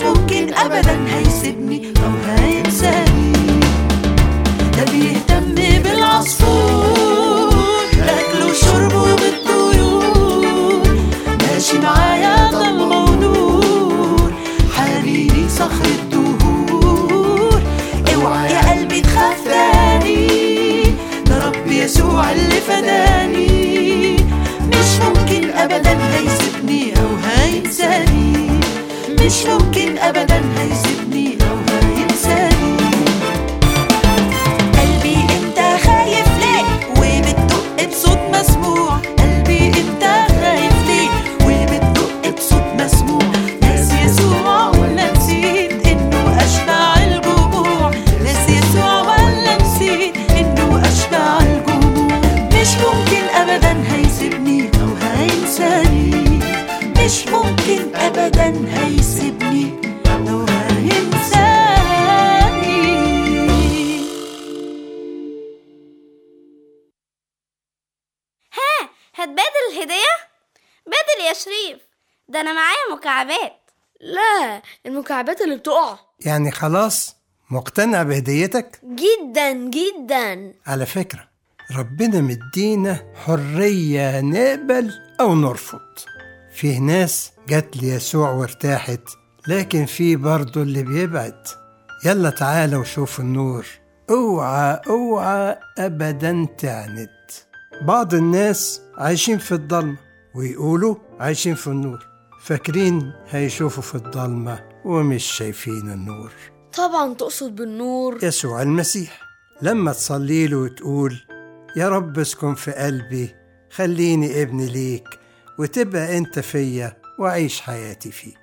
مش ممكن ابدا هيسيبني أو هينساني. ده بيهتم بالعصفور باكله وشربه بالطيور ماشي معايا ضلمة ونور حبيبي صخر الدهور. اوعى يا قلبي تخاف تاني ده رب يسوع اللي فداني. مش ممكن ابدا هيسيبني أو هينساني. مش ممكن ابدا. مش ممكن ابدا هيسيبني. أو هينساني. ها هتبادل الهدية؟ بادل يا شريف. ده أنا معايا مكعبات. لا المكعبات اللي بتقع. يعني خلاص مقتنع بهديتك؟ جدا جدا. على فكرة ربنا مدينا حرية نقبل أو نرفض. فيه ناس جت ليسوع وارتاحت لكن في برضه اللي بيبعد. يلا تعالى وشوف النور. اوعى اوعى ابدا تعند بعض الناس عايشين في الضلمة ويقولوا عايشين في النور. فاكرين هيشوفوا في الضلمة ومش شايفين النور. طبعا تقصد بالنور. يسوع المسيح. لما تصلي له وتقول يا رب اسكن في قلبي خليني ابن ليك وتبقى أنت فيا واعيش حياتي فيك